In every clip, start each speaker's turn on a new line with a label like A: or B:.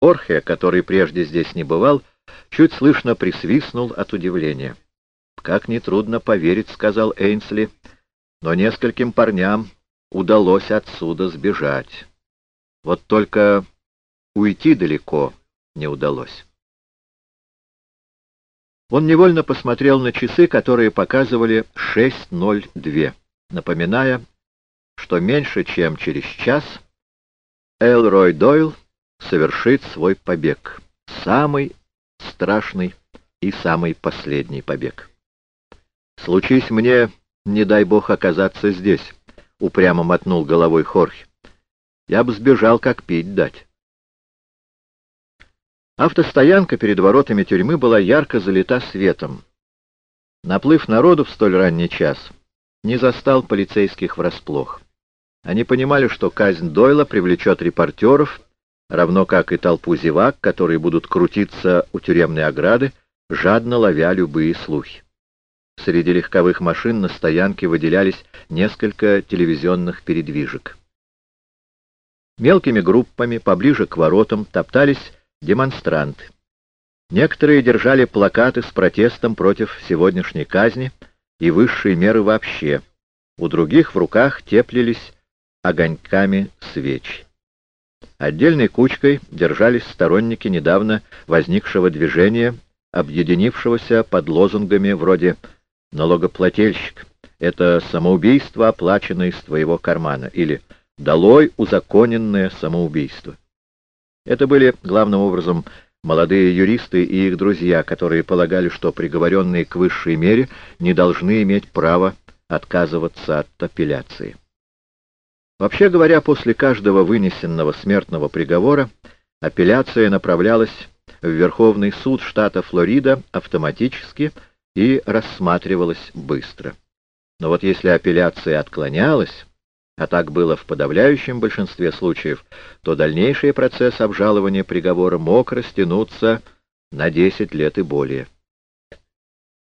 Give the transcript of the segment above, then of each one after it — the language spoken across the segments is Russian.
A: Орхе, который прежде здесь не бывал, чуть слышно присвистнул от удивления. «Как нетрудно поверить», — сказал Эйнсли, — «но нескольким парням удалось отсюда сбежать. Вот только уйти далеко не удалось». Он невольно посмотрел на часы, которые показывали 6.02, напоминая, что меньше чем через час Элрой Дойл совершит свой побег, самый страшный и самый последний побег. «Случись мне, не дай бог, оказаться здесь», — упрямо мотнул головой Хорхе. «Я бы сбежал, как пить дать». Автостоянка перед воротами тюрьмы была ярко залита светом. Наплыв народу в столь ранний час не застал полицейских врасплох. Они понимали, что казнь Дойла привлечет репортеров, равно как и толпу зевак, которые будут крутиться у тюремной ограды, жадно ловя любые слухи. Среди легковых машин на стоянке выделялись несколько телевизионных передвижек. Мелкими группами поближе к воротам топтались демонстранты. Некоторые держали плакаты с протестом против сегодняшней казни и высшей меры вообще. У других в руках теплились огоньками свечи. Отдельной кучкой держались сторонники недавно возникшего движения, объединившегося под лозунгами вроде «налогоплательщик» — это самоубийство, оплаченное из твоего кармана, или «долой узаконенное самоубийство». Это были, главным образом, молодые юристы и их друзья, которые полагали, что приговоренные к высшей мере не должны иметь права отказываться от апелляции. Вообще говоря, после каждого вынесенного смертного приговора апелляция направлялась в Верховный суд штата Флорида автоматически и рассматривалась быстро. Но вот если апелляция отклонялась, а так было в подавляющем большинстве случаев, то дальнейший процесс обжалования приговора мог растянуться на 10 лет и более.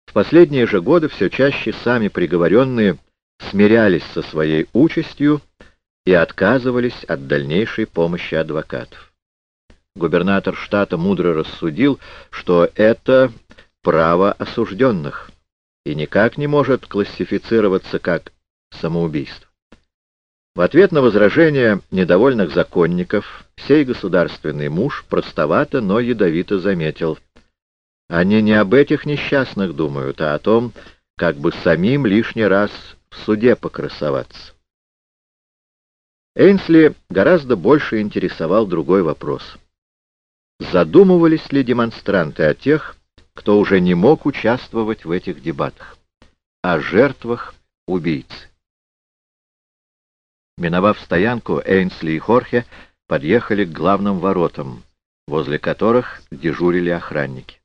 A: В последние же годы все чаще сами приговоренные смирялись со своей участью и отказывались от дальнейшей помощи адвокатов. Губернатор штата мудро рассудил, что это право осужденных и никак не может классифицироваться как самоубийство. В ответ на возражения недовольных законников сей государственный муж простовато, но ядовито заметил. Они не об этих несчастных думают, а о том, как бы самим лишний раз в суде покрасоваться. Эйнсли гораздо больше интересовал другой вопрос. Задумывались ли демонстранты о тех, кто уже не мог участвовать в этих дебатах, о жертвах убийцы? Миновав стоянку, Эйнсли и Хорхе подъехали к главным воротам, возле которых дежурили охранники.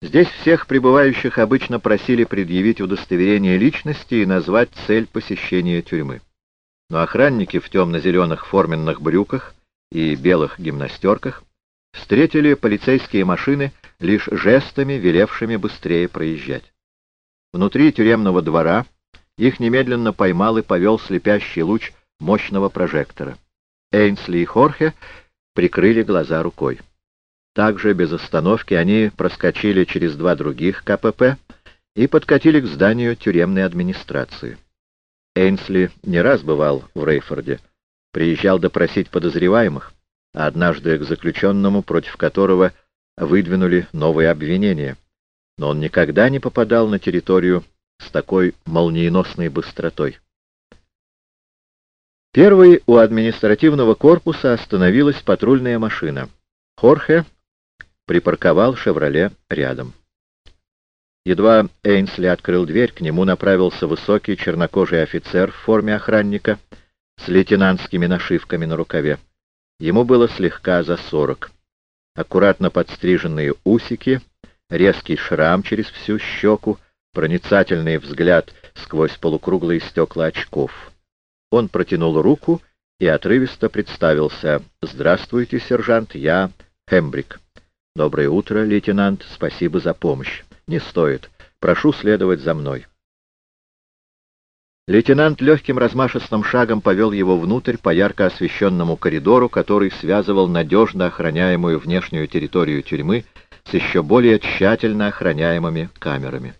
A: Здесь всех прибывающих обычно просили предъявить удостоверение личности и назвать цель посещения тюрьмы. Но охранники в темно-зеленых форменных брюках и белых гимнастерках встретили полицейские машины лишь жестами, велевшими быстрее проезжать. Внутри тюремного двора их немедленно поймал и повел слепящий луч мощного прожектора. Эйнсли и Хорхе прикрыли глаза рукой. Также без остановки они проскочили через два других КПП и подкатили к зданию тюремной администрации. Эйнсли не раз бывал в Рейфорде, приезжал допросить подозреваемых, а однажды к заключенному, против которого выдвинули новые обвинения. Но он никогда не попадал на территорию с такой молниеносной быстротой. Первой у административного корпуса остановилась патрульная машина. Хорхе припарковал «Шевроле» рядом. Едва Эйнсли открыл дверь, к нему направился высокий чернокожий офицер в форме охранника с лейтенантскими нашивками на рукаве. Ему было слегка за сорок. Аккуратно подстриженные усики, резкий шрам через всю щеку, проницательный взгляд сквозь полукруглые стекла очков. Он протянул руку и отрывисто представился. «Здравствуйте, сержант, я Хембрик». «Доброе утро, лейтенант, спасибо за помощь». «Не стоит. Прошу следовать за мной». Лейтенант легким размашистым шагом повел его внутрь по ярко освещенному коридору, который связывал надежно охраняемую внешнюю территорию тюрьмы с еще более тщательно охраняемыми камерами.